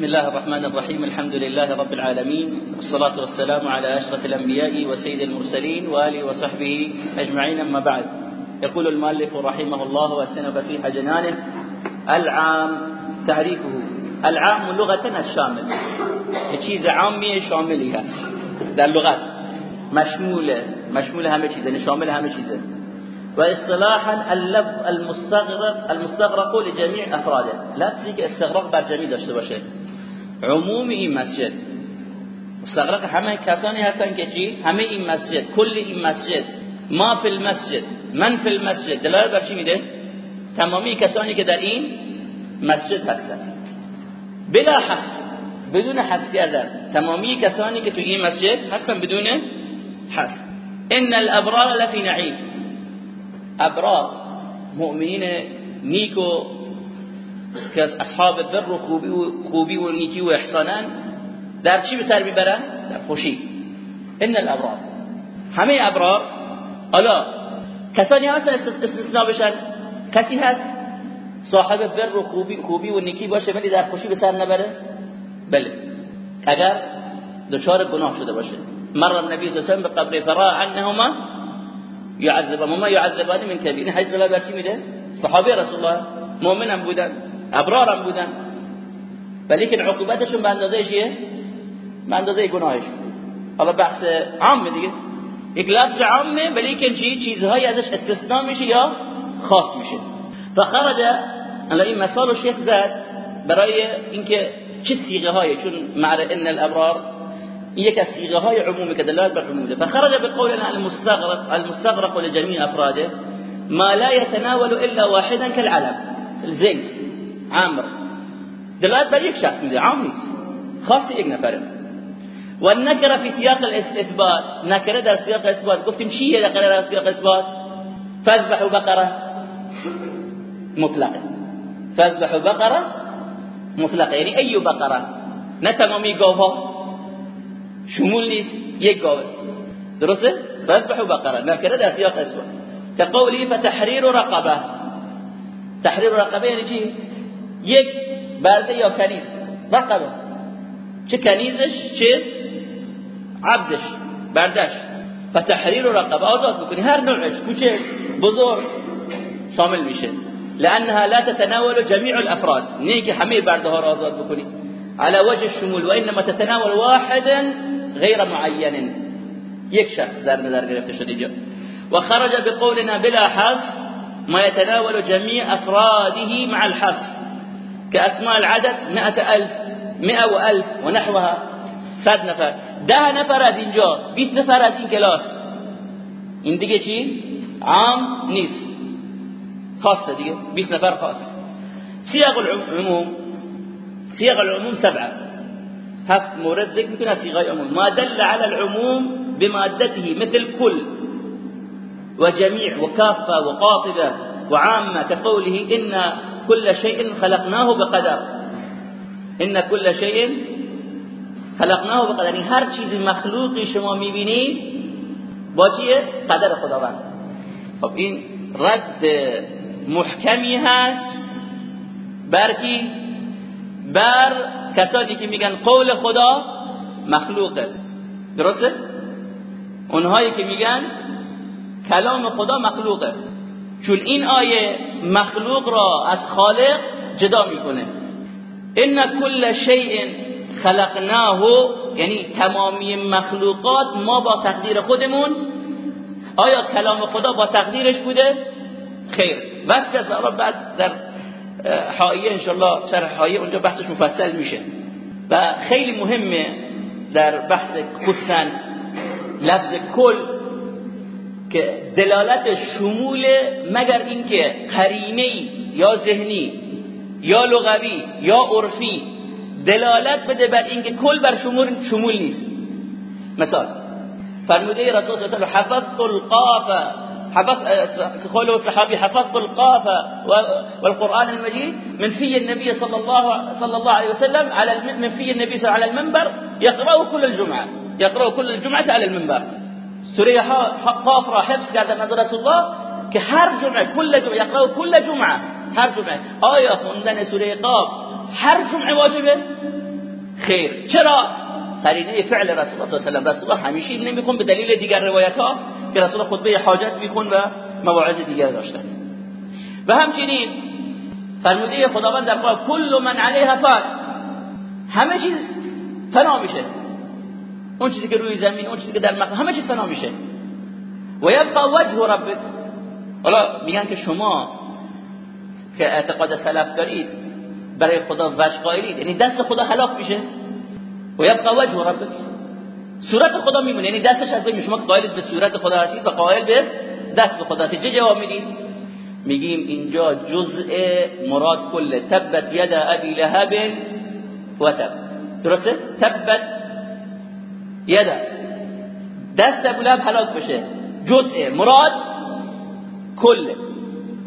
بسم الله الرحمن الرحيم الحمد لله رب العالمين والصلاة والسلام على أشرف الأنبياء وسيد المرسلين وآله وصحبه أجمعين أما بعد. يقول المؤلف رحمه الله وأسن فسيح جنانه العام تعريفه العام لغة الشامل. چیز عامی شاملی هست. در لغت. مشموله. مشمول همه چیزه. شامل همه چیزه. و اصطلاحا اللفظ المستغرق المستغرق لجميع افراده. لفظی که استغراق بر جمعی داشته باشه. عموم این مسجد. مستغرق همه کسانی هستن که چی؟ همه این مسجد کل این مسجد ما فی المسجد من فی المسجد. دلالت بر چی میده؟ تمامی کسانی که در این مسجد هستن. بلا حصر بدون حذف کردن تمامی کسانی که تو این مسجد هستن بدون حذف ان الابرار لفی نعیم. ابرار مؤمنین نیکو که اصحاب بر و خوبی و خوبی و نیکی و احسانن در چی به سر می‌برن؟ در خوشی. ان الابرار. همه ابرار حالا کسانی هست استثناء بشن؟ کسی هست صاحب بر و خوبی خوبی و نیکی باشه ولی در خوشی به سر نبره؟ بله. اگر دچار گناه شده باشه. مر النبی صلی الله علیه و قبر فرا عنهما يعذبان وما يعذبان من كبير حدیث برچی میده؟ صحابه رسول الله. مؤمن هم بودن. ابرار هم بودن. ولی که عقوبتشون به اندازه چیه؟ به اندازه گناهش حالا بحث عام دیگه. یک لفظ ولی که چی؟ چیزهایی ازش استثناء میشه یا خاص میشه. فخرج الان این مثال شیخ زد برای اینکه چه سیغه های چون معر ان الابرار یک از سیغه های عمومی که دلالت بر عموم فخرج بقولنا المستغرق المستغرق لجميع افراده ما لا يتناول الا واحدا كالعلم الزنك عامر دلالت بر یک شخص میده عام نیست خاص یک نفره والنكرة في سياق الإثبات نكرة در سياق اثبات گفتیم چیه در سياق اثبات فذبحوا بقرة مطلقة. فذبحوا بقرة مطلقة. یعنی ای بقرة؟ نه تمامی گاوها شمول نیست یک گاوه درسته فذبحوا بقرة. نکره در سیاق اثبات كقوله فتحرير رقبة. تحرير رقبة یعنی چی یک برده یا کنیز؟ رقبه چه کنیزش؟ چه؟ عبدش بردش. فتحرير رقبه آزاد بکنی. هر نوعش کوچه بزرگ شامل میشه. لأنها لا تتناول جميع الأفراد. نيك همه برده ها على وجه الشمول وإنما تتناول واحدا غير معين. یک شخص در نظر گرفته شده اینجا. و خرج بقولنا بلا حصر ما يتناول جميع أفراده مع الحصر. كأسماء العدد مئة ألف مئة و الف و نحوها صد نفر. ده نفر از اینجا. بیست نفر از این کلاس. این دیگه چی؟ عام نیست. خاصة دیگه. 20 نفر خاص. سياق العموم. سياق العموم سبعة. هفت مورد ذكر ممكن صيغة العموم ما دل على العموم بمادته مثل كل وجميع وكافة وقاطبة وعامة كقوله إن كل شيء خلقناه بقدر. إن كل شيء خلقناه بقدر. هر چیز مخلوقی شما می‌بینید با چیه؟ قدر خداوند. خب این رد محکمی هست بر کی؟ بر کسانی که میگن قول خدا مخلوقه. درسته؟ اونهایی که میگن کلام خدا مخلوقه. چون این آیه مخلوق را از خالق جدا می‌کنه. ان کل شیء خلقناه یعنی تمامی مخلوقات ما با تقدیر خودمون. آیا کلام خدا با تقدیرش بوده؟ خیر. بس که بعد در حائیه انشالله شرح حائیه اونجا بحثش مفصل میشه. و خیلی مهمه در بحث خصوصا لفظ کل که دلالت شمول مگر اینکه قرینه یا ذهنی یا لغوی یا عرفی دلالت بده بر اینکه کل بر شمول شمول نیست. مثال فرموده رسول صلی الله علیه و حفظت القاف حفظ قوله الصحابي حفظت القاف والقرآن المجيد من في النبي صلى الله صلى الله عليه وسلم على من في النبي صلى على المنبر يقرأ كل الجمعة يقرأ كل الجمعة على المنبر. سورة قاف را حفظ کرده از رسول الله که هر جمعه كل جمعه يقرأ كل جمعه هر جمعه. آیا خوندن سوره قاف هر جمعه واجبه؟ خیر. چرا؟ قرینه فعل رسول الله صلی الله علیه و رسول الله همیشه نمیخون به دلیل دیگر روایت ها که رسول خطبه حاجت میخون و مواعظ دیگر داشتن. و همچنین فرموده خداوند در قرآن کل من علیها فان همه چیز فنا میشه. اون چیزی که روی زمین اون چیزی که در مقام همه چیز فنا میشه. و یبقى وجه ربک. حالا میگن که شما که اعتقاد سلف دارید برای خدا وجه قائلید یعنی دست خدا هلاک میشه. و یبقى وجه ربک. صورت خدا میمونه یعنی دستش از شما قائل به صورت خدا هستید و قائل به دست به خدا هستید. چه جواب می‌دید؟ میگیم اینجا جزء مراد کل تبت ید ابی لهب و تب. درسته؟ تبت ید دست ابو لهب بشه جزء مراد کل.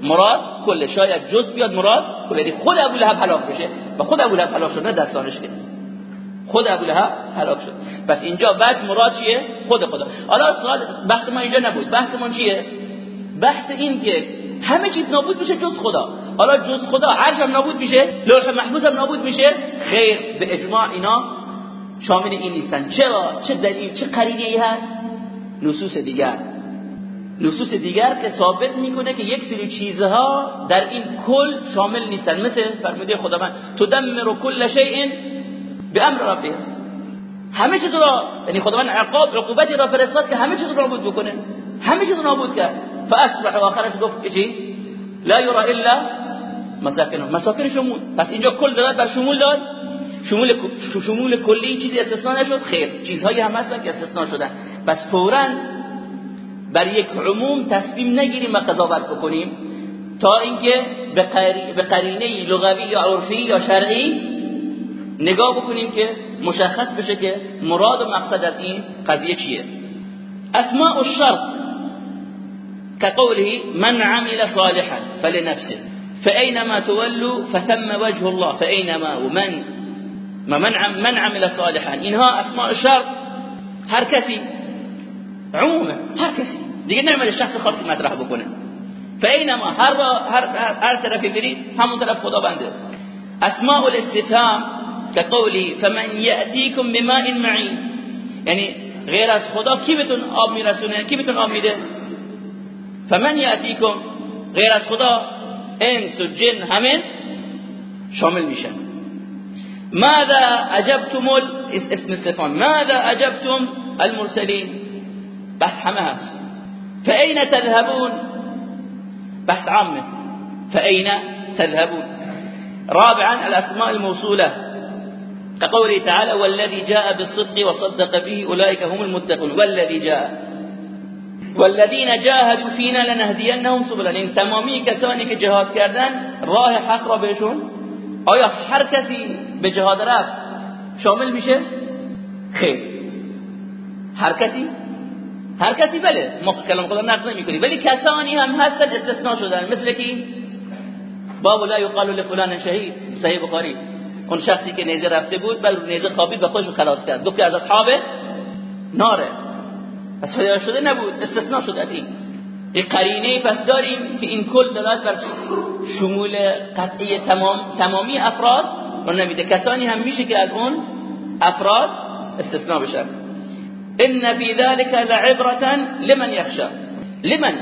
مراد کل. شاید جزء بیاد مراد کل. یعنی خود ابو لهب بشه و خود ابو لهب هلاک شد نه دستانش که. خود ابو لهب شد. پس اینجا بعد مراد چیه؟ خود خدا. حالا سوال بحث ما اینجا نبود. بحث ما چیه؟ بحث این که همه چیز نابود میشه جز خدا. حالا جز خدا عرش هم نابود میشه لوح محفوظ هم نابود میشه. خیر به اجماع اینا شامل این نیستن. چرا؟ چه دلیل؟ چه قرینه ای هست؟ نصوص دیگر. نصوص دیگر که ثابت می‌کنه که یک سری چیزها در این کل شامل نیستن. مثل فرموده خداوند تدمر کل شیء به امر ربه. همه چیز را یعنی خداوند عقاب عقوبتی را فرستاد که همه چیز را نابود بکنه. همه چیز نابود کرد. فاصبح و آخرش گفت چی؟ لا یرى الا مساکنهم مساکن شمول. پس اینجا کل داد بر شمول داد. شمول شمول کلی چیزی استثناء نشد. خیر. چیزهایی هم هستن که استثناء شدن. پس فورا بر یک عموم تصمیم نگیریم و قضاوت بکنیم تا اینکه به قرینه لغوی یا عرفی یا شرعی نگاه بکنیم که مشخص بشه که مراد و مقصد از این قضیه چیه. اسماء الشرط كقوله من عمل صالحا فلنفسه فأينما تولوا فثم وجه الله. فأينما ومن من من عمل صالحا اینها أسماء الشرط هر کسی عمومه هر کسی دیگه نمیده شخص خاصی مطرح بکنه فأينما هر هر هر طرفی برید همون طرف خدا بنده أسماء الاستفهام كقوله فمن يأتيكم بماء معين. یعنی غیر از خدا کی بتون آب میرسونه کی بتون آب میده فمن یاتیکم غیر از خدا إنس و جن همه شامل میشن. ماذا عجبتم اسم استفان ماذا عجبتم المرسلين؟ بحث هست فأين تذهبون؟ بحث عامه فأين تذهبون؟ رابعا الأسماء الموصولة. كقوله تعالى والذي جاء بالصدق وصدق به أولئك هم المتقون. والذي جاء. والذین جاهدوا فینا لنهدینهم سبلنا. این تمامی کسانی که جهاد کردن راه حق را آیا هر کسی به جهاد رفت شامل میشه؟ خیر. هر کسی؟ هر کسی بله. ما کلام خدا نقض نمی‌کنیم. ولی کسانی هم هستن استثناء شدن. مثل کی؟ باب لا یقال لفلان شهید. صحیح بخاری. اون شخصی که نیزه رفته بود بل نیزه خوابید و خودش خلاص کرد. گفت از اصحاب ناره. پس شده نبود. استثناء شد از این. یک قرینه پس داریم که این کل دلالت بر شمول قطعی تمام تمامی افراد رو نمیده کسانی هم میشه که از اون افراد استثناء بشن. ان فی ذلك لعبرة لمن یخشى لمن؟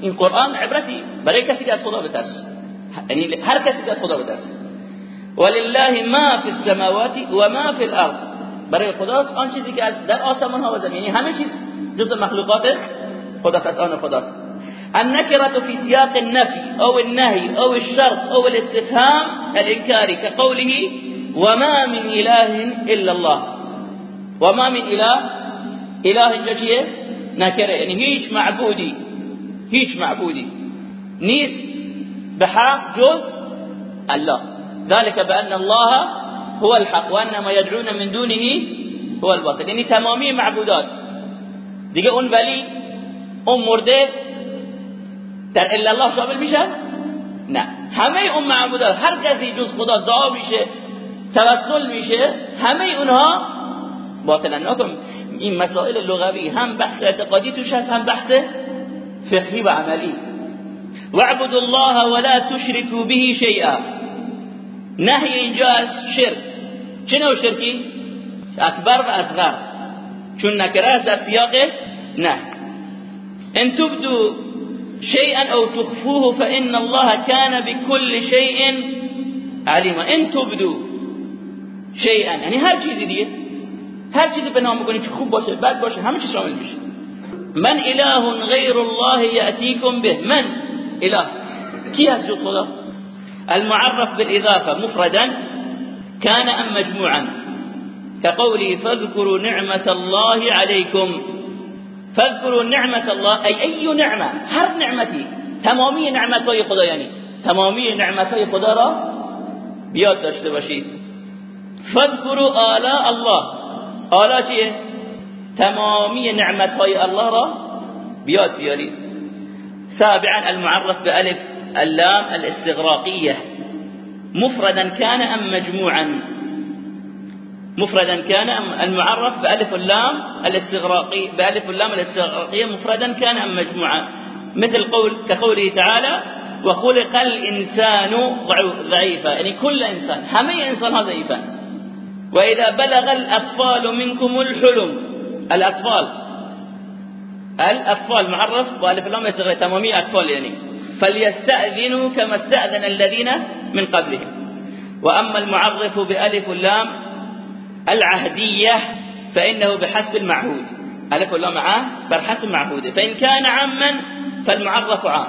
این قرآن عبرتی برای کسی که از خدا بترسه یعنی هر کسی که از خدا بترسه ولله ما فی السماوات و ما فی الارض. برای خداست آن چیزی که در آسمان ها و زمین. یعنی همه چیز جز مخلوقات خداست از آن خداست النكرة في سياق النفي أو النهي أو الشرط أو الاستفهام الإنكاري كقوله وما من إله إلا الله. وما من إله إله جشية نكرة. يعني هيش معبودي هيش معبودي. نيس بحق جز الله. ذلك بأن الله هو الحق و ما يدعون من دونه هو الباطل. یعنی تمامی معبودات. دیگه أون اون مرده در الا الله شامل میشن نه. همه اون معبودات هر کسی جز خدا دعا میشه توسل میشه همه اونها باطلا نکن این مسائل لغوی هم بحث اعتقادی توش هست هم بحث فقهی و عملی. واعبدوا الله ولا تشركوا به شيئا نهی اینجا از شرک. چه نوع شرکی؟ اکبر و اصغر. چون نکره در سیاق نه. إن تبدو شيئا أو تخفوه فإن الله كان بكل شيء عليما. إن تبدو شيئا. یعنی هر چیزی دیگه هر چیزی به نام بکنید که خوب باشه بد باشه همه چی شامل میشه. من إله غیر الله یأتیکم به. من إله. کی از جز خدا؟ المعرف بالإضافة. مفردا كان ام مجموعا. كقوله فاذكروا نعمة الله عليكم. فاذكروا نعمة الله أي أي نعمة؟ هر نعمتي. تمامی نعمت های خدا یعنی؟ تمامی نعمت های خدا را بیاد داشته باشید. فاذكروا آلاء الله. آلاء چیه؟ تمامی نعمت های الله را بیاد بیارید. سابعا المعرف بألف اللام الاستغراقية مفردا كان أم مجموعا. مفردا كان المعرف بألف اللام الاستغراقي بألف اللام الاستغراقية مفردا كان أم مجموعا مثل قول كقوله تعالى وخلق الإنسان ضعيفا. يعني كل إنسان همي إنسان ضعيفا وإذا بلغ الأطفال منكم الحلم الأطفال. الأطفال معرف؟ بألف اللام الاستغراقية تمامي أطفال يعني. فليستأذنوا كما استأذن الذين من قبلهم. وأما المعرف بألف اللام العهدية فإنه بحسب المعهود. ألف الله معاه؟ بحسب المعهود فإن كان عاما فالمعرف عام.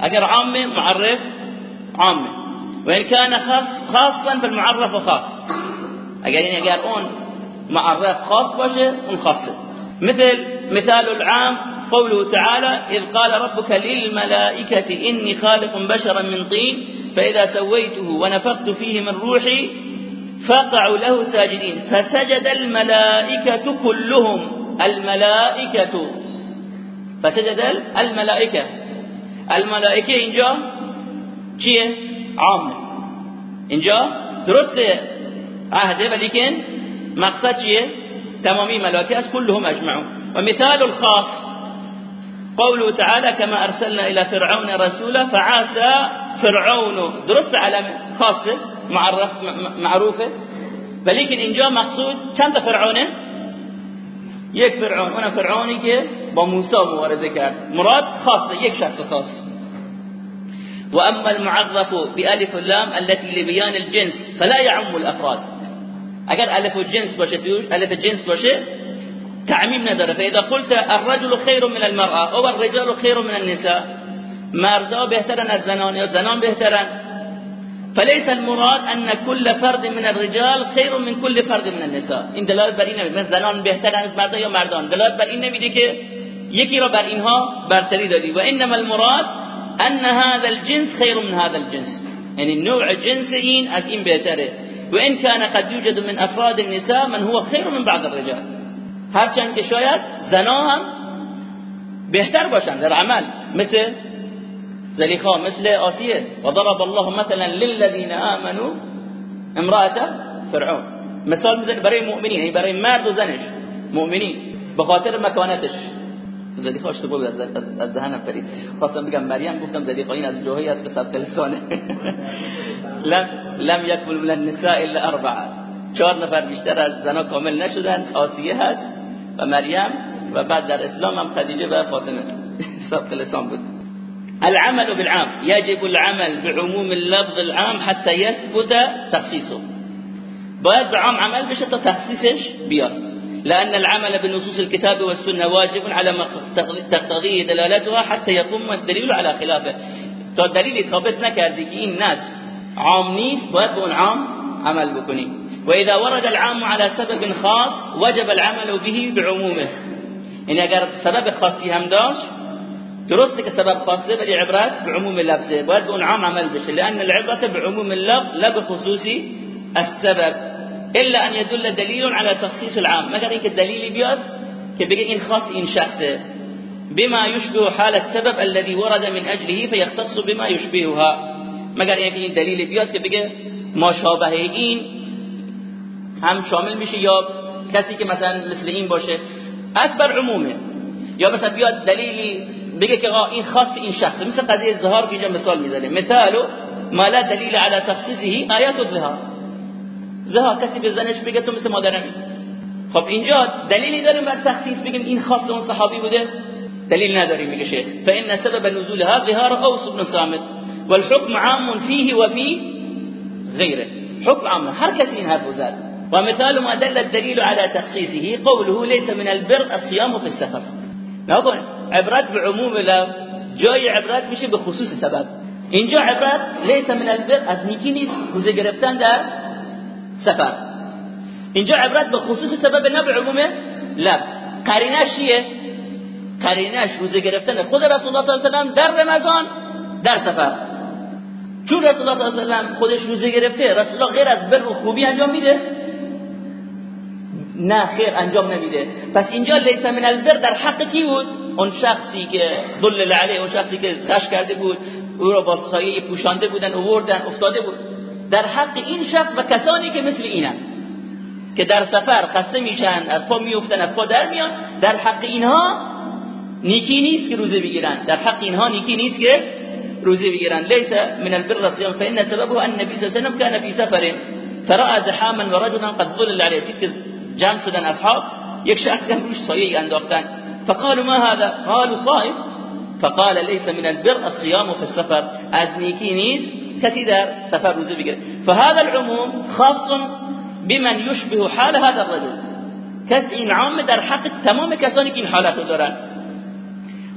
أجر عام معرف عام. وإن كان خاص خاصا فالمعرف خاص. أجر يعني أجر أون معرف خاص باشه أون خاص. مثل مثال العام قوله تعالى إذ قال ربك للملائكة إني خالق بشرا من طين فإذا سويته ونفخت فيه من روحي فقعوا له ساجدين. فسجد الملائكة كلهم. الملائكة. فسجد الملائكة. الملائكة اینجا چیه؟ عام. اینجا درسته. عهده ولیکن مقصد چیه؟ تمامی ملائكة كلهم اجمعون. ومثال الخاص. قوله تعالى كما أرسلنا إلى فرعون رسولا فعاسى فرعون. درست علم خاصة؟ معرف معروفة؟ ولیکن اینجا مقصود چند تا فرعونه یک فرعون. اونم فرعونی که با موسی مبارزه کرد. مراد خاصه یک شخص خاص. و اما المعرف بألف اللام التي لبيان الجنس فلا يعم الأفراد. اگر ألف الجنس باشه توش ألف جنس باشه تعمیم نداره. فإذا قلت الرجل خير من المرأة أو الرجال خير من النساء مردا بهترن از زنان یا زنان بهترن؟ فليس المراد ان كل فرد من الرجال خير من كل فرد من النساء. این دلالت بر این نمیده زنان بهترن از مرد یا مردان. دلالت بر این نمیده که یکی را بر اینها برتری دادی. و انما المراد ان هذا الجنس خير من هذا الجنس. یعنی نوع جنس این از این بهتره. و ان كان قد يوجد من افراد النساء من هو خير من بعض الرجال. هرچند که شاید زنا هم بهتر باشن در عمل. مثل زلیخا مثل آسیه. و ضرب الله مثلا للذین آمنوا امرأة فرعون. مثال می‌زنه برای مؤمنین یعنی برای مرد و زنش. مؤمنین به خاطر مکانتش. زلیخا اشتباه بود از ذهنم پرید. خواستم بگم مریم گفتم زلیخا این از جوهی است به صد لسانه. لم لم یکمل من النساء الا اربعه. چهار نفر بیشتر از زنا کامل نشدن آسیه هست و مریم و بعد در اسلام هم خدیجه و فاطمه. صد لسان بود. العمل بالعام. يجب العمل بعموم اللفظ العام حتى يثبت تخصيصه. باید بعام عمل بشه تا تخصیصش بیاد لأن العمل بنصوص الكتاب والسنة واجب على ما تقتضيه دلالتها حتى يقوم الدليل على خلافه. تا دلیلی ثابت نکردی که این عام نیست باید عام عمل بکنی وإذا ورد العام على سبب خاص وجب العمل به بعمومه. يعني اگر سبب خاصی هم داشت درسته که سبب خاصه ولی عبرت به عموم لفظه باید به اون عام عمل بشه لأن العبرت بعموم اللفظ لا بخصوص السبب إلا أن يدل دليل على تخصيص العام. مگر اینکه بیاد که بگه این خاص این شخصه بما يشبه حال السبب الذي ورد من أجله فيختص بما يشبهها. مگر اینکه این دلیلی بیاد که بگه ماشابه این هم شامل میشه یا کسی که مثلا مثل این باشه. از بر عمومه. یا مثلا بیاد دلیلی بگه که این خاص این شخص مثل قضیه الظهار که اینجا مثال میزنه. مثال ما لا دلیل على تخصیصه آیات الظهار زها کسی به زنش بگه تو مثل مادرمی. خب اینجا دلیلی داریم بر تخصیص بگیم این خاص اون صحابی بوده. دلیل نداریم میگه شیخ. فإن سبب نزول هذا ظهار أوس بن صامت. والحكم عام فيه وفي غيره. حكم عام هر کسی این حرف ومثال ما دل الدليل على تخصيصه قوله ليس من البر الصيام في السفر. نقول عبرت بعموم لفظ جای عبرت میشه به خصوص سبب. اینجا عبرت لیس من البر از نیکی نیست روزه گرفتن در سفر. اینجا عبرت به خصوص سبب نه به عموم لفظ. قرینش چیه؟ قرینش روزه گرفتن خود رسول الله صلی الله علیه و در رمضان در سفر. چون رسول الله صلی الله علیه و خودش روزه گرفته رسول الله غیر از بر و خوبی انجام میده. نه خیر انجام نمیده. پس اینجا لیس من البر در حق کی بود؟ اون شخصی که دل علیه اون شخصی که غش کرده بود او را با سایه پوشانده بودن اووردن افتاده بود. در حق این شخص و کسانی که مثل اینن که در سفر خسته میشن از پا میفتن از پا در میان در حق اینها نیکی نیست که روزه بگیرن. در حق اینها نیکی نیست که روزه بگیرن. لیس من البر الصيام فان سببه ان النبي صلی الله عليه وسلم كان في سفر فراى زحاما ورجلا قد ظلل عليه. جمع شدن اصحاب یک شخص هم روش سایه انداختن. فقالوا ما هذا؟ قالوا صائم. فقال ليس من البر الصيام في السفر. از نیکی نیست کسی در سفر روزه بگیره. فهذا العموم خاص بمن يشبه حال هذا الرجل. کس این عام در حق تمام کسانی که این حالت رو دارن.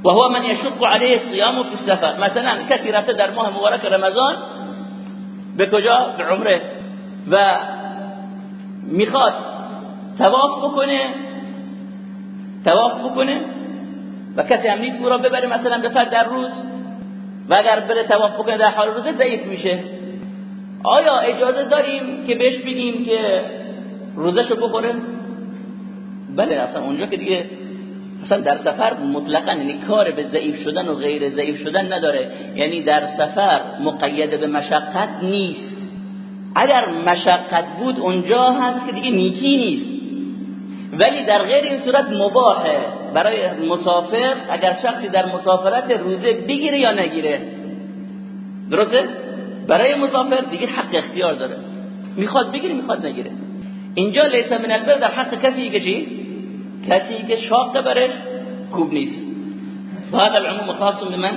و هو من يشق عليه الصيام في السفر. مثلا کسی رفته در ماه مبارک رمضان به کجا؟ به عمره. و می‌خواد تواف بکنه تواف بکنه و کسی هم نیست او را ببره مثلا بفر در روز و اگر بره تواف بکنه در حال روزه ضعیف میشه. آیا اجازه داریم که بهش بگیم که روزشو بخوره؟ بله اصلا اونجا که دیگه اصلا در سفر مطلقا یعنی کار به ضعیف شدن و غیر ضعیف شدن نداره. یعنی در سفر مقید به مشقت نیست. اگر مشقت بود اونجا هست که دیگه نیکی نیست. ولی در غیر این صورت مباحه. برای مسافر اگر شخصی در مسافرت روزه بگیره یا نگیره. درسته؟ برای مسافر دیگه حق اختیار داره. می‌خواد بگیره می‌خواد نگیره. اینجا لیس من البر در حق کسی که چی؟ کسی که شاق برش خوب نیست. و هذا العموم خاص بمن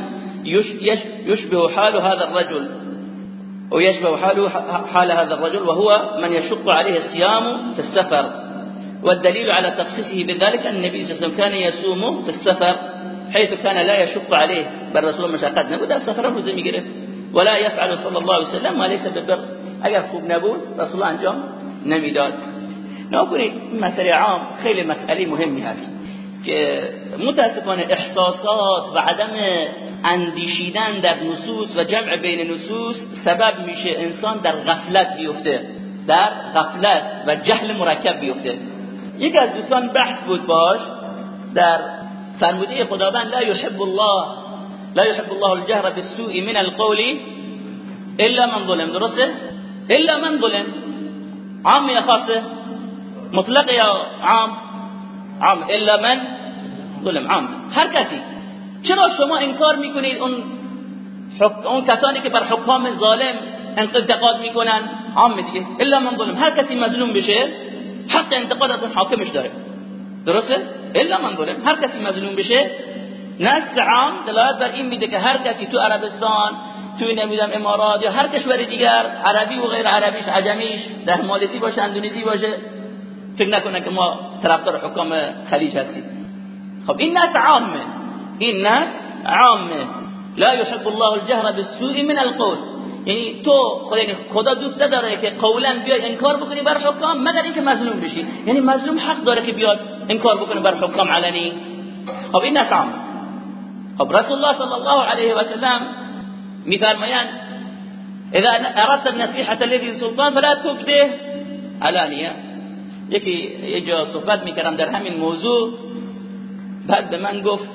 يشبه حال هذا الرجل. ويشبه حال حال هذا الرجل وهو من يشق عليه الصيام في السفر. والدليل على تخصيصه بذلك النبي صلى الله عليه وسلم كان يصوم في السفر حيث كان لا يشق عليه بل رسول مشاقات نبود روزه می‌گیره ولا يفعل صلى الله عليه وسلم وليس ببر اگر خوب نبود رسول انجام نمی‌داد. نکنید مسئله عام خیلی مسئله مهمی هست که متاسفانه احساسات و عدم اندیشیدن در نصوص و جمع بین نصوص سبب میشه انسان در غفلت بیفته در غفلت و جهل مرکب بیفته. یک از دوستان بحث بود باش در فرموده خداوند لا يحب الله لا يحب الله الجهر بالسوء من القول الا من ظلم درسته؟ الا من ظلم عام یا خاصه؟ مطلق یا عام؟ عام الا من ظلم عام. هر کسی. چرا شما انکار می‌کنید اون اون کسانی که بر حکام ظالم انتقاد می‌کنن؟ عام دیگه. الا من ظلم. هر کسی مظلوم بشه حق انتقاد از حاکمش داره. درسته؟ الا من ظلم هر کسی مظلوم بشه نص عام دلالت بر این میده که هر کسی تو عربستان توی نمی‌دونم امارات یا هر کشور دیگر عربی و غیر عربیش عجمیش در مالزی باشه اندونزی باشه فکر نکنه که ما طرفدار حکام خلیج هستیم. خب این نص عامه. این نص عامه. لا يحب الله الجهر بالسوء من القول. یعنی تو خدا دوست نداره که قولا بیای انکار بکنی بر حکام مگر اینکه مظلوم بشی. یعنی مظلوم حق داره که بیاد انکار بکنه بر حکام علنی. خب این نص عام خب رسول الله صلی الله علیه و سلم میفرمایند اذا اردت النصيحه الذي سلطان فلا تبده علانیه یکی یه جا صحبت می‌کردم در همین موضوع. بعد به من گفت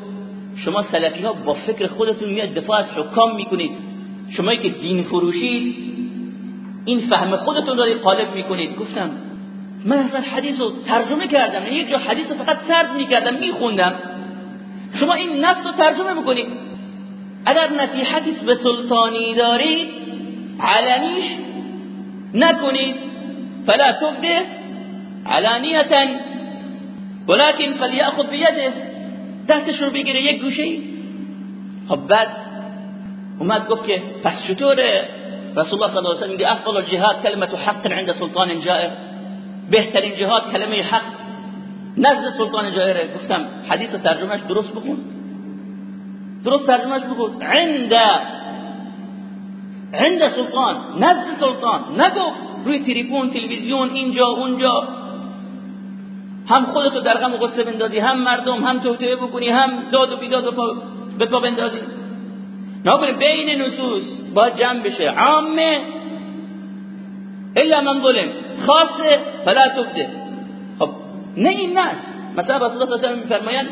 شما سلفی ها با فکر خودتون میاد دفاع از حکام می‌کنید. شما که دین فروشید این فهم خودتون دارید قالب می‌کنید. گفتم من اصلا حدیث رو ترجمه کردم یه جا حدیث رو فقط سرد می‌کردم میخوندم. شما این نص رو ترجمه می‌کنید اگر نصیحتی به سلطانی دارید علنیش نکنید. فلا تبده علانیتا ولكن فلیأخذ بیده. دستش رو بگیره یک گوشه خب بعد اومد گفت که پس چطوره؟ رسول الله صلی الله علیه و میگه افضل الجهاد کلمه حق عند سلطان جائر. بهترین جهاد کلمه حق. نزد سلطان جائره. گفتم حدیث ترجمهش درست بخون. درست ترجمهش بخون عند عند سلطان. نزد سلطان. نگفت روی تریبون تلویزیون اینجا اونجا. هم خودتو در غم و غصه بندازی هم مردم هم توطئه بکنی هم داد و بیداد به پا بندازی. نگه بین نصوص با جمع بشه. عامه. الا من ظلم خاصه. فلا تبده. خب نه این ناس. مثلا رسول الله صلی الله علیه و میفرمایند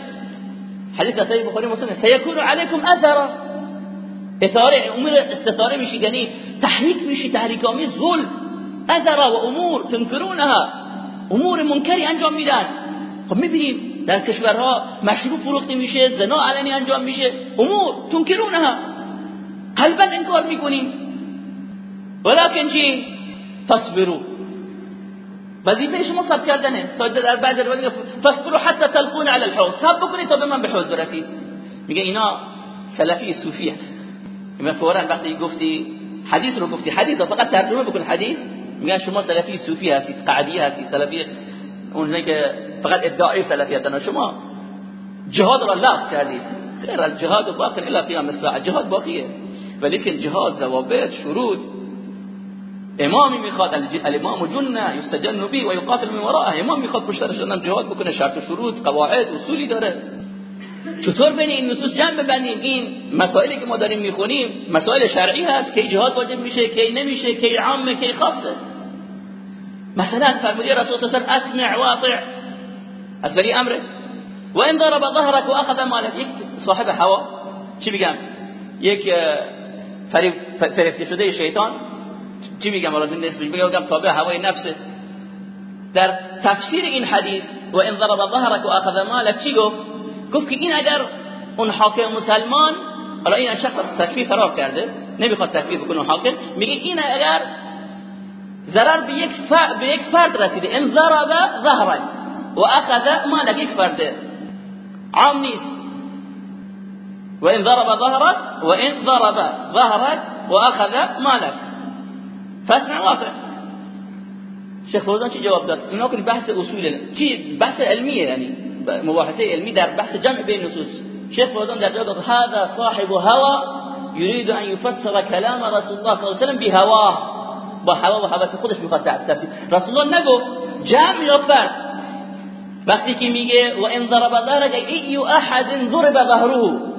حدیث صحیح بخاری مسلم سيكون عليكم اثر اثاره امور استثاره میشی یعنی تحریک میشی تحریک آمیز ظلم. اثر و امور تنکرونها. امور منکری انجام میدن. خب می‌بینیم در کشورها مشروع فروخته میشه زنا علنی انجام میشه. امور تنکرونها. قلبا انکار می‌کنیم ولكن چی؟ تصبروا وظیفه شما صبر کردنه. تا در بعض روایات فاصبروا حتى تلقون على الحوض. صبر بکنید تا به من به حوض برسید میگه اینا سلفی صوفیه. میگه فورا وقتی گفتی حدیث رو گفتی حدیث فقط ترجمه بکن حدیث. میگن شما سلفی صوفی هستید قعدی هستید سلفی اونایی که فقط ادعای سلفیت شما جهاد را لغو کردید خیر الجهاد باق إلى قيام الساعة. جهاد باقیه. ولیکن جهاد ضوابط شروط. امامی می‌خواد الإمام جنة يستجن به ويقاتل من ورائه. امام می‌خواد پشت سرش جهاد بکنه. شرط شروط قواعد اصولی داره. چطور بین این نصوص جمع ببندیم؟ این مسائلی که ما داریم می‌خونیم مسائل شرعی هست. که جهاد واجب میشه کی نمیشه کی عامه کی خاصه. مثلا فرمودی رسول صلی الله اسمع واطع اسبری امره و ان ضرب ظهرك واخذ مالك یک صاحب هوا. چی بگم یک فرشته شده شیطان. چی میگم حالا نسبش بگم تابع هوای نفسه. در تفسیر این حدیث و ان ضرب ظهرك واخذ مالك چی گفت؟ گفت که این اگر اون حاکم مسلمان حالا این شخص تکفیر فرار کرده نمی‌خواد تکفیر بکنه حاکم. میگه این اگر ضرر به یک فرد به یک فرد رسیده ان ضرب ظهرك و اخذ مالك یک فرد عام نیست. و ان ضرب ظهرك و ان ضرب ظهرك و اخذ مالك. فاسمع واقع شیخ فوزان چی جواب داد؟ اینا کنی بحث اصول چی بحث علمیه یعنی مباحثة علمی در بحث جمع بین نصوص شیخ فوزان در جواب هذا صاحب هوا يريد أن يفسر كلام رسول الله صلى الله عليه وسلم بهواه. با هوا و حواس خودش میخواد تفسیر رسول الله نگو جمع یا فرد. وقتی که میگه و ان ضرب ظهرك ای احد ضرب ظهره.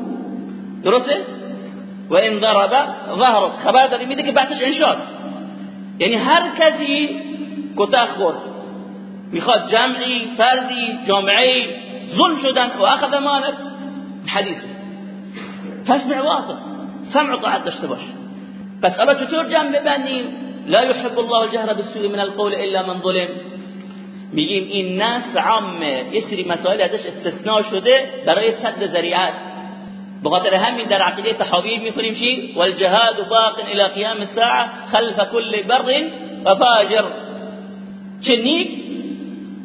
درسته؟ و ان ضرب ظهرك خبر داری میده که بحثش انشاست یعنی هر کسی کتک خورد. می‌خواد جمعی فردی جامعی ظلم شدن. و اخذ مالک حدیث. فاسمع واقع سمع طاعت داشته باش. پس الان چطور جمع ببندیم؟ لا يحب الله الجهر بالسوء من القول الا من ظلم. میگیم این نص عامه. یه سری مسائل ازش استثناء شده برای صد ذریعت. بخاطر همین در عقیده تحاوی می‌خونیم چی؟ والجهاد باق الى قیام الساعه خلف كل بر و فاجر چه نیک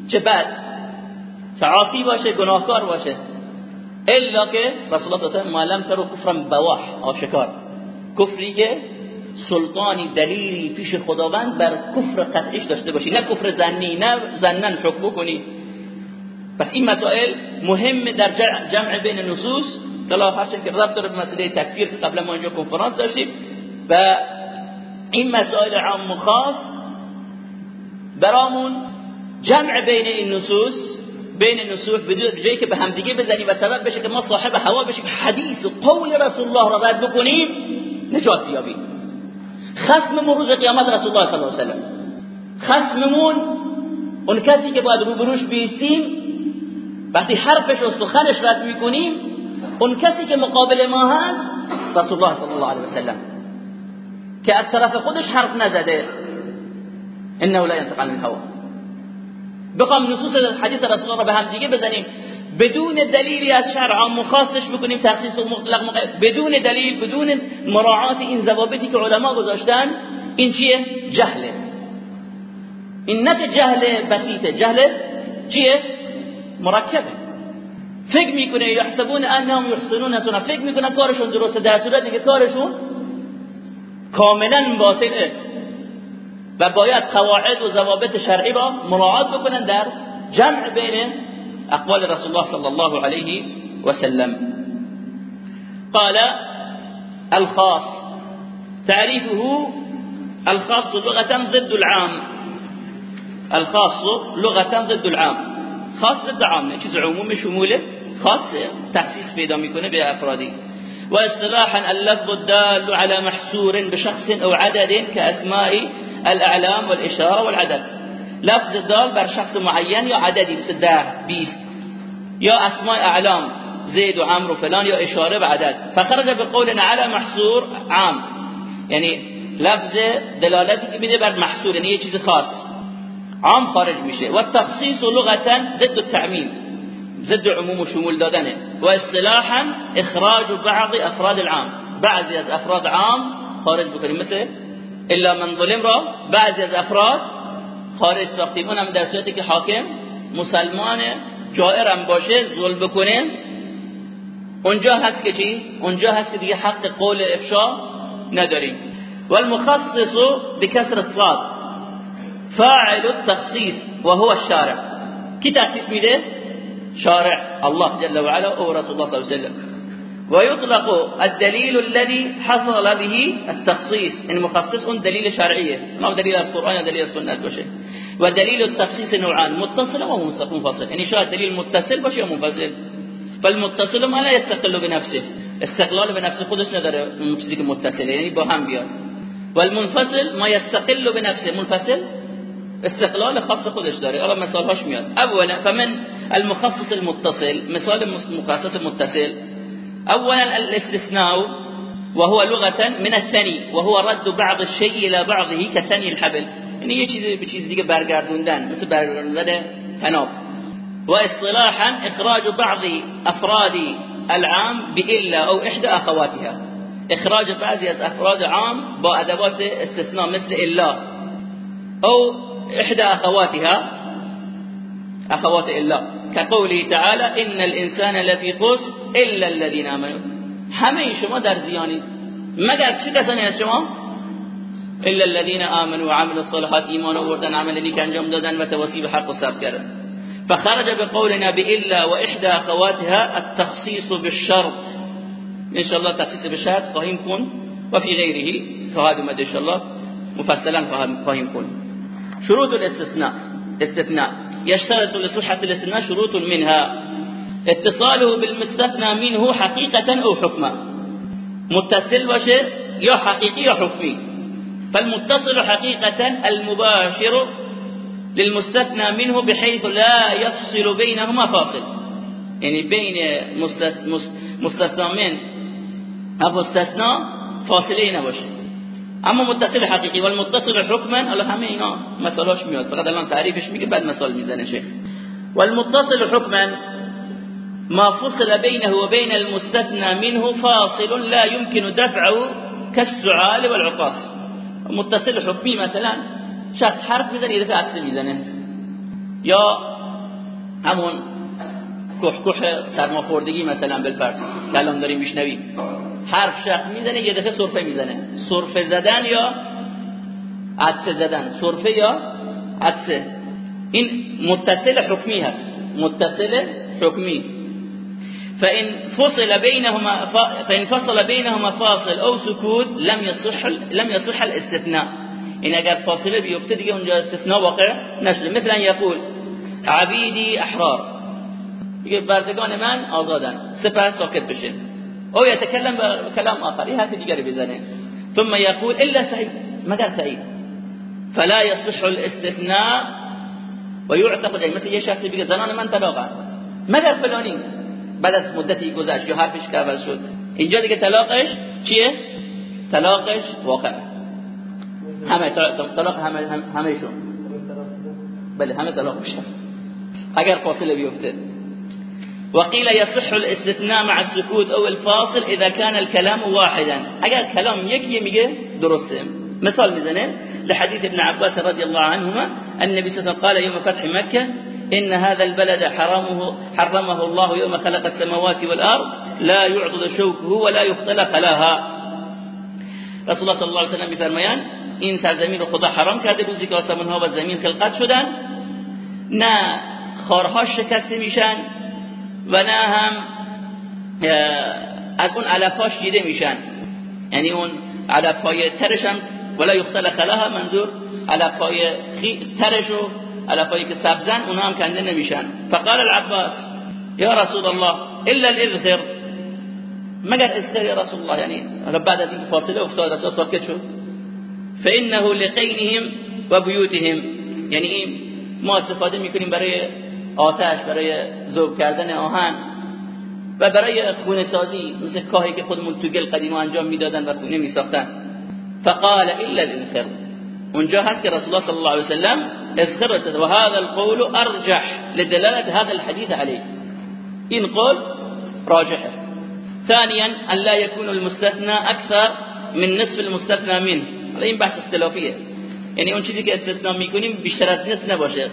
چه بد. چه باشه گناهکار باشه. الا که رسول الله صلی الله علیه و ترو کفرا بواح آشکار. کفری که سلطانی دلیلی پیش خداوند بر کفر قطعیش داشته باشی. نه کفر زنی نه زنن حکم کنی پس این مسائل مهم در جمع بین نصوص. طلا هرچند که ربط داره به مسئله تکفیر که قبلا ما اینجا کنفرانس داشتیم و این مسائل عام و خاص برامون جمع بین این نصوص بین نصوص بدون جایی که به هم دیگه بزنیم و سبب بشه که ما صاحب هوا بشیم حدیث و قول رسول الله را رد بکنیم نجات بیابیم. خصممون روز قیامت رسول الله صلی الله علیه و سلم. خصممون اون کسی که باید روبروش بیستیم وقتی حرفش و سخنش رد می‌کنیم اون کسی که مقابل ما هست رسول الله صلی الله علیه و سلم که از طرف خودش حرف نزده. انه لا ينطق عن الهوى. بخوام نصوص حدیث رسول الله رو به هم دیگه بزنیم. بدون دلیلی از شرع مخاصش بکنیم تخصیص و مطلق بدون دلیل بدون مراعات این ضوابطی که علما گذاشتن این چیه؟ جهله. این نه جهل بسیطه. جهل چیه؟ مرکبه. فکر می‌کنه یحسبون انهم یحسنون سنا فکر می‌کنن کارشون درسته در صورتی که کارشون کاملا باطله. و باید قواعد و ضوابط شرعی را مراعات بکنن در جمع بین اقوال رسول الله صلی الله علیه و سلم. قال الخاص. تعريفه الخاص لغة ضد العام. الخاص لغة ضد العام. خاص ضد عام. چیز عموم شموله. خاص تخصیص پیدا میکنه به افرادی. و اصطلاحا اللفظ الدال على محصور بشخص أو عدد كاسماء الاعلام والاشارة والعدد. لفظ دال بر شخص معین یا عددی مثل ده بیست. یا اسماء اعلام زید و عمرو و فلان یا اشاره به عدد. فخرج بقولنا على محصور عام. یعنی لفظ دلالتی که میده بر محصور یعنی یه چیز خاص. عام خارج میشه. و تخصیص لغتا ضد التعمیم ضد عموم و شمول دادنه. و اصطلاحا إخراج بعض أفراد العام. بعضی از أفراد عام خارج بکنیم مثل إلا من ظلم را بعضی از أفراد خارج ساختیم اونم در صورتی که حاکم مسلمان جائرم باشه ظلم بکنه. اونجا هست که چی؟ اونجا هست که دیگه حق قول افشا نداریم والمخصص بكسر الصاد. فاعل التخصيص وهو الشارع. کی تخصیص میده؟ شارع الله جل وعلا أو رسول الله صلى الله عليه وسلم. ويطلق الدليل الذي حصل به التخصيص ان مخصص دليل شرعيه ما دليل القرآن دليل السنة باشه ودليل التخصيص نوعان متصل ومنفصل يعني شاید دليل متصل یا منفصل. فالمتصل ما لا يستقل بنفسه. استقلال به نفس خودش نداره. اون چیزی که متصله یعنی با هم بیاد. والمنفصل ما يستقل بنفسه. منفصل؟ استقلال خاص خودش داره. حالا مثال هاش میاد. اولا فمن المخصص المتصل مثال مخصص متصل. اولا الاستثناء وهو لغة من الثني وهو رد بعض الشيء إلى بعضه كثني الحبل. یعنی یه چیزی به چیز دیگه برگردوندن مثل برگردوندن تناب. واصطلاحا اخراج بعض افراد العام بإلا أو إحدى أخواتها. اخراج بعضی از افراد عام با ادوات استثناء مثل إلا. أو إحدى أخواتها أخوات الا كقوله تعالى إن الإنسان لفي خسر إلا الذين آمنوا. همه شما در زیانید. مگر چه از شما؟ إلا الذين آمنوا وعملوا الصالحات ایمان آوردن عمل نیک انجام دادن و تواصی به حق و فخرج بقولنا بإلا وإحدى أخواتها التخصيص بالشرط. إن شاء الله تخصيص بالشرط خواهیم کن و فی غیره خواهد اومد إن شاء الله مفصلا خواهیم کن شروط الاستثناء. استثناء. يشترط لصحة الاستثناء شروط منها. اتصاله بالمستثنى منه حقيقة أو حكما. متصل باشه يا حقيقي يا حكمي. فالمتصل حقيقة المباشر للمستثنى منه بحيث لا يفصل بينهما فاصل. يعني بين مستثنى من مستثنى فاصله نباشه اما متصل حقیقی و المتصل حکما الله همه اینا مثالاش میاد. فقط الان تعریفش میگه بعد مثال میزنه شیخ. والمتصل حكما ما فصل بينه وبين المستثنى منه فاصل لا يمكن دفعه كالسعال والعقاص. متصل حكمي مثلا شخص حرف میزنه یه دفعه میزنه. یا همون کح کح سرماخوردگی مثلا بالفرض کلام داریم میشنویم. حرف شخص می‌زنه یه دفعه سرفه می‌زنه. سرفه زدن یا عدسه زدن؟ سرفه یا عدسه این متصل حکمی هست. متصل حکمی. فإن فصل بينهما فإن فصل بينهما فاصل أو سكوت لم يصح لم يصح الاستثناء. این اگر فاصله بیفته دیگه اونجا استثناء واقع نشده. مثلا یقول عبیدی احرار. دیگه بردگان من آزادن. سپس ساکت بشه. او یتکلم به کلام آخر یه حرف دیگری بزنه ثم يقول الا سعید مگر سعید فلا يصح الاستثناء ويعتقد. يعني مثل یه شخصی زنان من طلاقن مگر فلانی بعد از مدتی گذشت. عوض شد. اینجا دیگه طلاقش چیه؟ طلاقش واقع. همه طلاق همه همهشون بله همه طلاق اگر فاصله بیفته. وقيل يصح الاستثناء مع السكوت أو الفاصل إذا كان الكلام واحدا. اگر کلام یکی میگه درسته مثال میزنه لحديث ابن عباس رضي الله عنهما. النبي صلى الله عليه وسلم قال يوم فتح مكة إن هذا البلد حرمه حرمه الله يوم خلق السماوات والأرض. لا يعضد شوكه ولا يختل خلاها رسول الله صلی الله علیه و میفرمایند این سرزمین رو خدا حرام کرده روزی که آسمان ها و زمین خلقت شدن نه خارها شکسته میشن و نه هم از اون علفاش دیده میشن. یعنی اون علفهای ترش هم ولا یختل خلاها منظور علفهای ترش و علفهایی که سبزن اونها هم کنده نمیشن. فقال العباس یا رسول الله الا الاذخر. مگر اذخر یا رسول الله؟ یعنی بعد از این فاصله افتاد رسول ساکت شد. فانه لقینهم و بیوتهم. یعنی ما استفاده می‌کنیم برای آتش برای ذوب کردن آهن و برای خونه سازی مثل کاهی که خودمون تو گل قدیم انجام می‌دادن و خونه میساختن فقال الا الاذخر اونجا هست که رسول الله صلی الله علیه وسلم اذخر رسد و هذا القول ارجح لدلاله هذا الحديث عليه. این قول راجحه. ثانيا ان لا يكون المستثنى اكثر من نصف المستثنى منه. این بحث اختلافیه. یعنی اون چیزی که استثناء می‌کنیم بیشتر از نصف نباشه.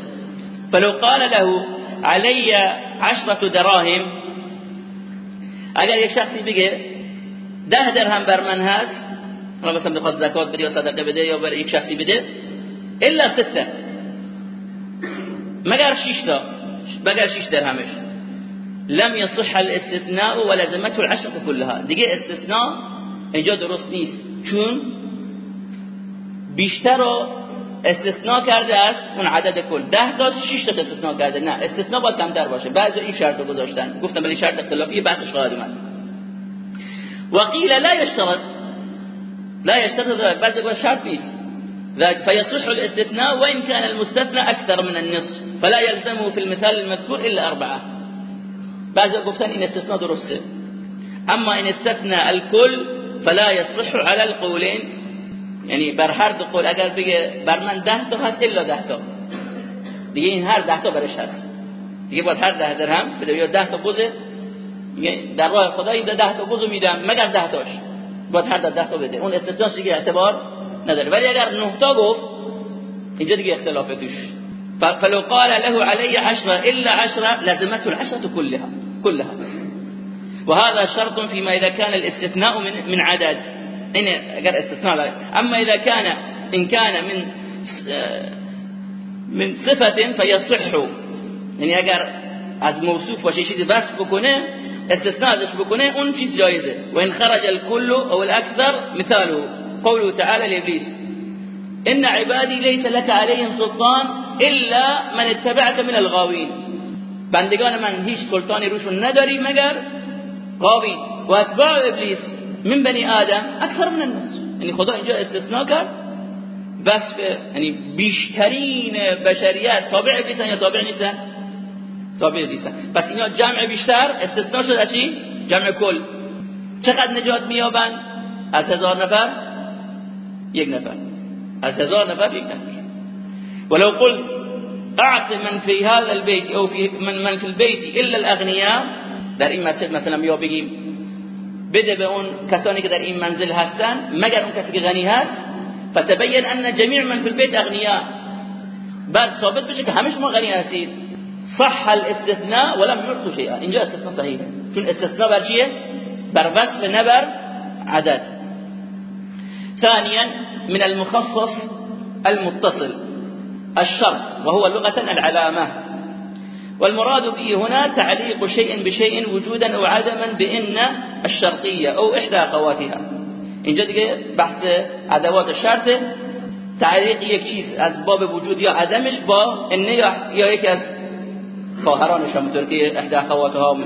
فلو قال له علی عشرة دراهم اگر یک شخصی بگه ده درهم بر من هست حالا مثلا بخواد زکات بده یا صدقه بده یا برای یک شخصی بده الا سته. مگر شش تا مگر شش درهمش. لم يصح الاستثناء ولزمته العشرة كلها. دیگه استثناء اینجا درست نیست. چون بیشتر رو استثناء کرده است اون عدد کل. 10 تا 6 تا استثناء کرده. نه استثناء باید کمتر باشه. بعضی این شرط رو گذاشتن. گفتم ولی شرط اختلافی بحثش خواهد اومد. وقيل لا يشترط لا يشترط بعضی گفت شرط نیست. فيصح الاستثناء وإن كان المستثنى أكثر من النصف. فلا يلزمه في المثال المذكور إلا أربعة. بعضی گفتن این استثناء درسته. اما ان استثنى الكل فلا يصح على القولين یعنی بر هر دو قول اگر بگه بر من ده تا هست الا ده تا. دیگه این هر ده تا برش هست. دیگه باید هر ده درهم بده. یا ده تا بوزه در راه خدایی ده, ده تا بوزو میدم مگر ده تاش. باید هر ده تا بده. اون استثناء دیگه اعتبار نداره. ولی اگر نه تا گفت اینجا دیگه اختلاف توش. فلو قال له علي عشرة إلا عشرة لزمته العشرة كلها كلها وهذا شرط فيما إذا كان الاستثناء من عدد. إن أجر استثناء أما إذا كان إن كان من من صفة فيصح. يعني أجر از موصوف باشه چیزی بس بکنه استثناء ازش بکنه اون چیز جایزه و ان خرج الكل أو الأكثر مثاله. قوله تعالى لإبليس إن عبادي ليس لك عليهم سلطان إلا من اتبعك من الغاوين. بندگان من هیچ سلطانی روشون نداری مگر غاوین. و اتباع ابلیس من بنی آدم اکثر من الناس. یعنی خدا اینجا استثناء کرد. وصف یعنی بیشترین بشریت تابع ابلیسن یا تابع نیستن؟ تابع نیستن. پس اینا جمع بیشتر استثناء شده چی؟ جمع کل. چقدر نجات میابن از هزار نفر؟ یک نفر. از هزار نفر یک نفر. ولو قلت أعط من في هذا البيت أو في من من في البيت إلا الأغنياء. در این مسجد مثلا یا بگیم بده به اون کسانی که در این منزل هستن مگر أون کسی که غنی هست فتبین أن جميع من في البيت أغنياء. بعد ثابت بشه که همه شما غنی هستید صح الاستثناء ولم يعطوا شيئا. اینجا استثناء صحیحه چون استثناء بر چیه بر وصف نبر عدد. ثانيا من المخصص المتصل الشرط وهو لغة العلامة. والمراد به هنا تعليق شيء بشيء وجودا أو عدما بإن الشرطية أو إحدى أخواتها. اینجا دیگه بحث ادوات الشرط. تعلیق یک چیز از باب وجود یا عدمش با إن یا یکی از خواهرانش همونطور که إحدى أخواتها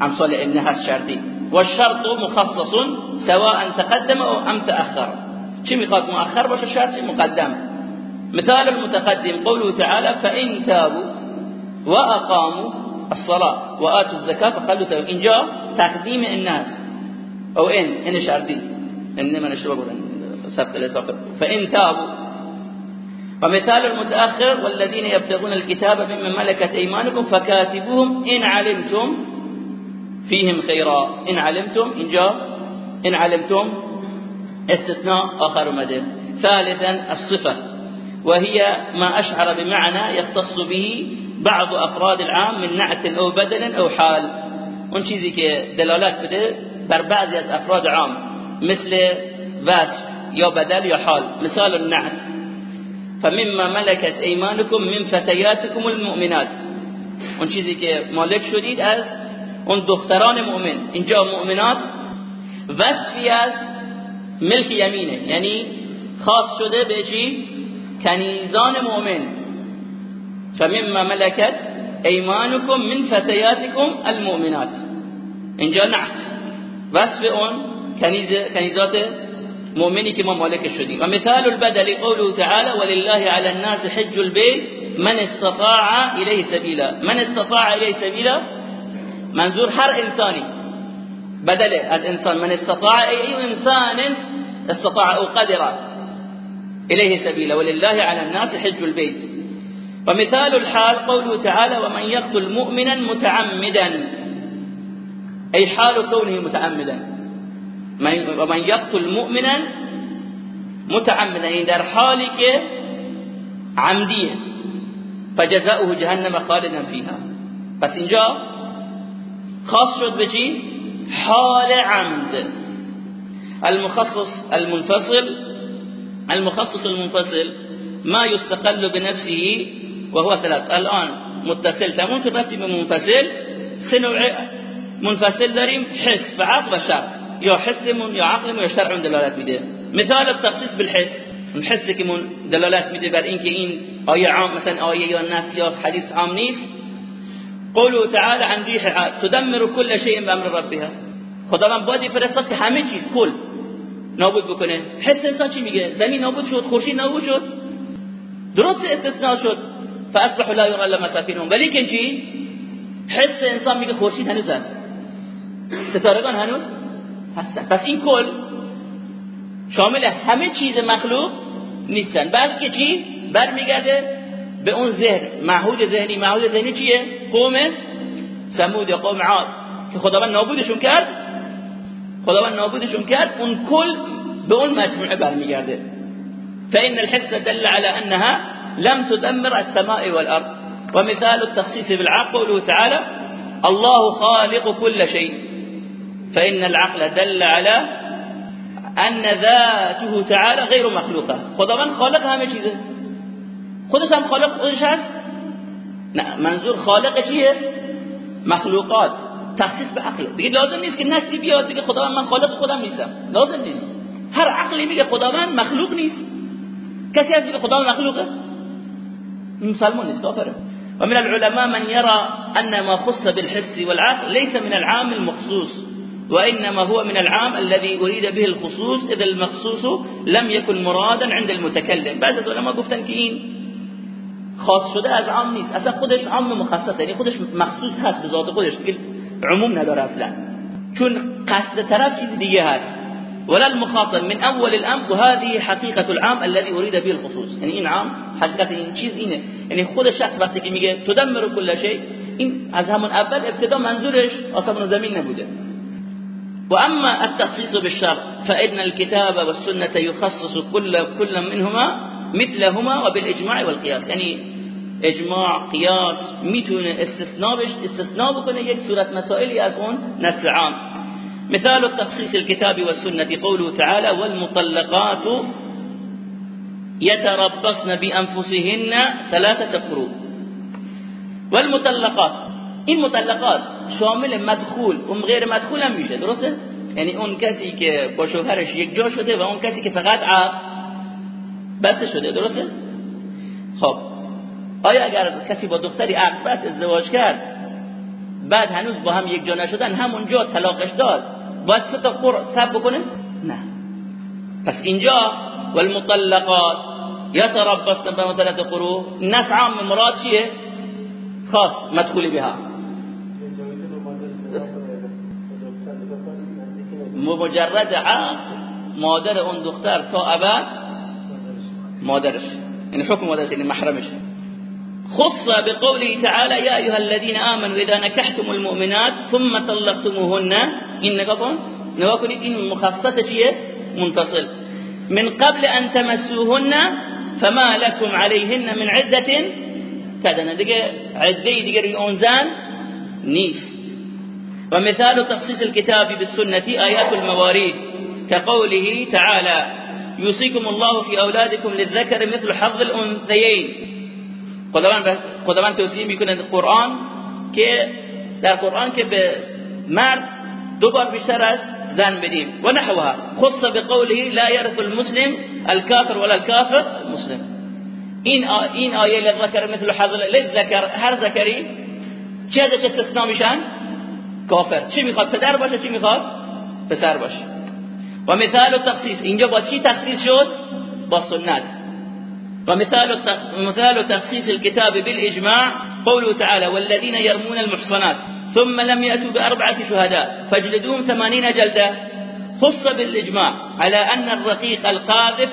امثال إن هست شرطی. والشرط مخصص سواء تقدم أو أم تأخر. چی میخواد مؤخر باشه؟ شرط مقدم. مثال المتقدم قوله تعالى فإن تابوا وأقاموا الصلاة وآتوا الزكاة فخلوا سبيل اینجا تقدیم الناس. أو ان إن شرطی ان من اشتباه بودن سبت الاساقر فإن تابوا. ومثال المتأخر والذين يبتغون الكتاب ممن ملكت أيمانكم فكاتبوهم إن علمتم فيهم خيرا. إن علمتم إن جاء. إن علمتم استثناء آخر اومده ثالثا الصفة. وهي ما أشعر بمعنى يختص به بعض أفراد العام من نعت أو بدل أو حال. اون چیزی که دلالت بده بر بعضی از افراد عام مثل وصف یا بدل یا حال. مثال النعت. فمما ملكت ايمانكم من فتياتكم المؤمنات. اون چیزی که مالک شدید از اون دختران مؤمن. اینجا مؤمنات وصفی از ملک یمینه. یعنی خاص شده به چی؟ کنیزان مؤمن. فمما ملكت أيمانكم من فتياتكم المؤمنات. اینجا نعت وصف اون کنیز کنیزات مؤمنی که ما مالک شدیم و البدل قوله تعالى ولله على الناس حج البيت من استطاع الیه سبیلا من استطاع الیه سبیلا منظور هر انسانی بدل از انسان. من استطاع ای إنسان استطاع أو قدر الیه سبیلا ولله على الناس حج البيت. ومثال الحال قوله تعالى ومن يقتل مؤمنا متعمدا. أي حال كونه متعمدا. ومن يقتل مؤمنا متعمدا. يعني در حالی که عمدیه فجزاؤه جهنم خالدا فيها. پس اینجا خاص شد چی؟ حال عمد. المخصص المنفصل المخصص المنفصل ما يستقل بنفسه وهو ثلاث. الان متصل تمون شد رفتیم به منفصل. سه نوع منفصل داریم حس و عقل و شرع یا حسمون یا عقلمون یا شرعون دلالت میده. مثال التخصیص بالحس. اون حسی که من دلالت میده بر اینکه این آیه عام مثلا آیه یا نص یا حدیث عام نیست. قوله تعالى عن ريح عاد تدمر كل شيء بامر ربها. خداوند بادی فرستاد که همه چیز کل نابود بکنه. حس انسان چی میگه؟ زمین نابود شد خورشید نابود شد. درست استثناء شد. فاصبحوا لا يرى الا مساكنهم ولی که حس انسان میگه خورشید هنوز هست. ستارگان هنوز هستن. پس این کل شامل همه چیز مخلوق نیستن. بس که چی؟ برمیگرده به اون ذهن. معهود ذهنی. معهود ذهنی چیه؟ قوم سمود قوم عاد. که خداوند نابودشون کرد. خداوند نابودشون کرد. اون کل به اون مجموعه برمیگرده. فإن الحس دل على أنها لم تدمر السماء والأرض. ومثال التخصيص بالعقل قوله تعالى الله خالق كل شيء فإن العقل دل على أن ذاته تعالى غير مخلوقة. خداوند خالق همه چیزه خودش هم خالق خودش هست منظور خالق چیه مخلوقات. تخصیص به عقل لازم نیست که نسلی بیاد دیگه من خالق خودم نیستم. لازم نیست. هر عقلی میگه خداوند مخلوق نیست. کسی از میگه خداوند مخلوقه مسلمان نیست کافره ومن العلماء من يرى أن ما خص بالحس والعقل ليس من العام المخصوص وإنما هو من العام الذي أريد به الخصوص إذا المخصوص لم يكن مرادا عند المتكلم. بعض العلماء گفتن که این خاص شده از عام نیست. أصلا خودش عام مخصص یعنی خودش مخصوص هست به ذات خودش. عموم نداره أصلا. چون قصد طرف چیز دیگه هست. ولا المخاطب من أول الأمر وهذه حقيقة العام الذي أريد به الخصوص. یعنی این عام حقیقت این چیز اینه یعنی خود شخص وقتی که میگه تدمر كل شيء این از همون اول ابتدا منظورش آسمان زمین نبوده. وأما التخصيص بالشرع فإن الكتاب والسنة يخصص كل كل منهما مثلهما وبالإجماع والقياس. یعنی إجماع قیاس میتونه استثناء استثناء بکنه یک صورت مسائلی از اون نص عام. مثال التخصيص الكتاب والسنة. قوله تعالى والمطلقات يتربصن بأنفسهن ثلاثة قروء. والمطلقات این مطلقات شامل مدخول و غیر مدخول هم میشه درسته؟ یعنی اون کسی که با شوهرش یک جا شده و اون کسی که فقط عقد بسته شده درسته؟ خب آیا اگر کسی با دختری عقد ازدواج کرد بعد هنوز با هم یک جا نشدن همونجا طلاقش داد. باید سه تا سب بکنه نه پس اینجا والمطلقات یتربصن بمثلث قروء نفع عام مراد چیه خاص مدخول بها مجرد عقد مادر اون دختر تا ابد مادرش یعنی حکم مادرش یعنی محرمش خص بقوله تعالى يا أيها الذين آمنوا إذا نكحتم المؤمنات ثم طلقتموهن این نگاه کن نگاه کنید این مخصص چیه منفصل. من قبل أن تمسوهن فما لكم عليهن من دیگه عدة دیگه روی اون زن نیست ومثال تخصيص الكتاب بالسنة آيات المواريث كقوله تعالى يوصيكم الله في أولادكم للذكر مثل حظ الأنثيين. خداوند خداوند توصیه می‌کنه قرآن که در قرآن که به مرد دو بار بیشتر از زن بدیم. و نحوها. خص بقوله لا يرث المسلم الكافر ولا الكافر المسلم این این آیه للذکر مثل حظ للذکر هر ذکری چه ازش استثناء میشن؟ کافر. چی می‌خواد؟ پدر باشه چی می‌خواد؟ پسر باشه. و مثال تخصیص. اینجا با چی تخصیص شد؟ با سنت. و مثال تخصیص الكتاب بالإجماع قوله تعالى والذين يرمون المحصنات ثم لم يأتوا بأربعة شهداء فاجلدوهم ثمانين جلدة. خص بالإجماع على أن الرقيق القاذف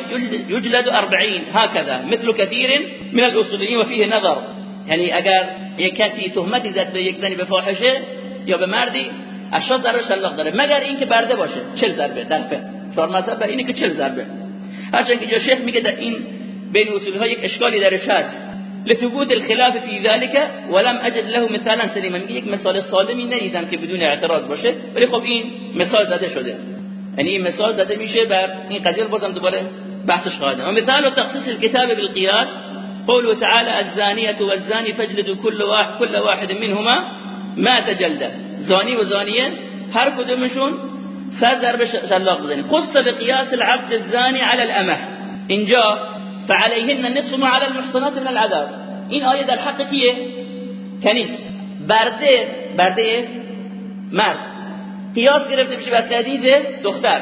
يجلد أربعين هكذا مثل كثير من الأصوليين وفيه نظر. يعني اگر یک کسی تهمتی زد به یک زنی به فاحشه یا به مردی 80 ضربه شلاق داره مگر اینکه برده باشه 40 ضربه در فقه چهار مذهب بر اینه که 40 ضربه هرچند که شیخ میگه در بین اصول ها یک اشکالی درش هست لثبوت الخلاف في ذلك ولم اجد له مثالا سلیما یک مثال سالمی ندیدم که بدون اعتراض باشه ولی خب این مثال زده شده. یعنی این مثال زده میشه بر این قضیه بازم دوباره بحثش خواهد مثال تخصیص الكتاب بالقياس. قوله تعالى الزانية والزاني فاجلدوا كل واحد كل واحد منهما ما تجلده زانی و زانیه هر کدومشون سر ضرب شلاق بزنید. خص بقياس العبد الزاني على الامه. اینجا فعليهن نصف ما على المحصنات من العذاب. این آیه در حق کیه؟ کنیز برده برده مرد. قیاس گرفته میشه بر تهدید دختر.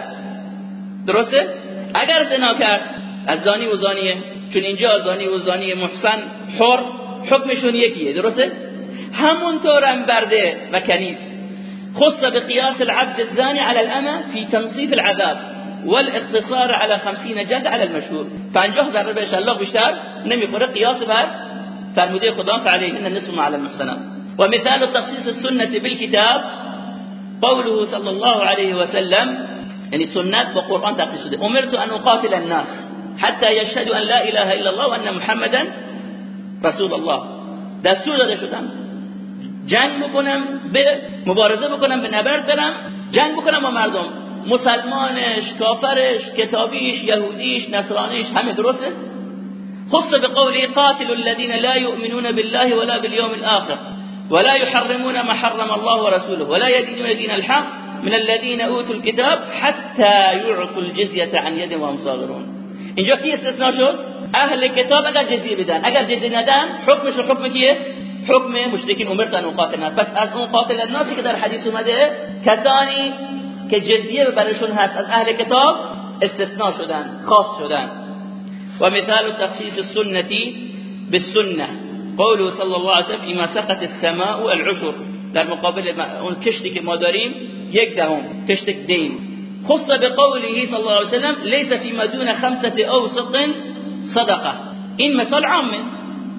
درسته؟ اگر زنا کرد از زانی و زانیه. چون اینجا زانی و زانی محسن حر حکمشون یکیه. درسته؟ همونطورم برده و کنیز. خص بقياس العبد الزاني على الأمة في تنصيف العذاب. والإقتصار على خمسين جد على المشهور. پنجاه ضربه بهش الله بیشتر نمیخوره قیاس بر فرموده خدا فعليهن النصف على المحسنات ومثال تخصيص السنة بالكتاب. قوله صلى الله عليه وسلم. يعني سنة وقرآن تخصيص أمرت أن أقاتل الناس حتى يشهدوا أن لا إله إلا الله وأن محمدا رسول الله. دستور داده شدم. جنگ بکنم به مبارزه بکنم به نبرد برم. جنگ بکنم با مردم. مسلمانش کافرش کتابیش یهودیش نصرانیش همه درسته؟ خص بقوله قاتل الذين لا يؤمنون بالله ولا باليوم الآخر ولا يحرمون ما حرم الله ورسوله ولا يدينون دين الحق من الذين اوتوا الكتاب حتى يعطوا الجزية عن يد وهم صاغرون اینجا کی استثناء شد؟ أهل کتاب اگر جزیه بدن. اگر جزیه ندن حکمش حکم کیه؟ حکم مشرکین امرتن و قاتل پس از اون قاتل الناسی که در حدیث اومده کسانی که جزیه برشون هست. از اهل کتاب استثناء شدن خاص شدن. و مثال تخصیص السنة بالسنة قوله صلی الله علیه وسلم فيما سقط السماء العشر در مقابل اون کشتی که ما داریم یک دهم کشت دین. خص بقوله صلی الله علیه وسلم ليس فيما دون خمسة اوسق صدقه. این مثال عامه.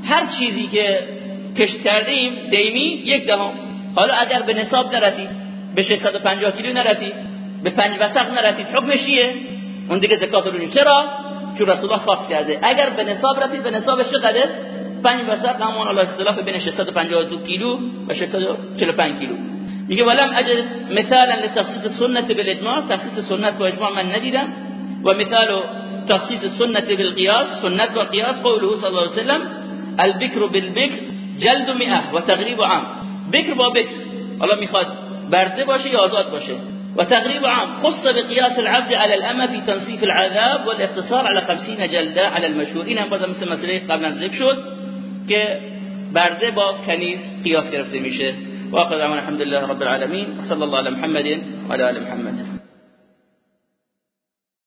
هر چیزی که کشت کردیم دیمی یک دهم. حالا اگر به نصاب نرسید به 650 کیلو نرسید. به پنج وسق نرسید. حکمش چیه؟ اون دیگه زکات رو چرا؟ چون رسول الله خاص کرده. اگر به نصاب رسید به نصابش چقدر؟ پنج وسق. همون الله اختلاف بین 652 کیلو و 645 کیلو. میگه ولم اجد مثالا لتخصيص السنه بالاجماع تخصيص سنت با اجماع من ندیدم. و مثال تخصيص السنه بالقياس سنت و قياس قوله صلى الله عليه وسلم البكر بالبكر جلد مئه و تغریب عام. بکر با بکر. حالا می‌خواد برده باشه یا آزاد باشه و تغریب عام خص بقياس العبد على الأمة في تنصيف العذاب والاقتصار على 50 جلدة على المشهور. این هم باز مثل مسئله قبلا ذکر شد که برده با کنیز قیاس گرفته میشه. واخر دعوانا الحمد لله رب العالمين وصلى الله على محمد وعلى آل محمد.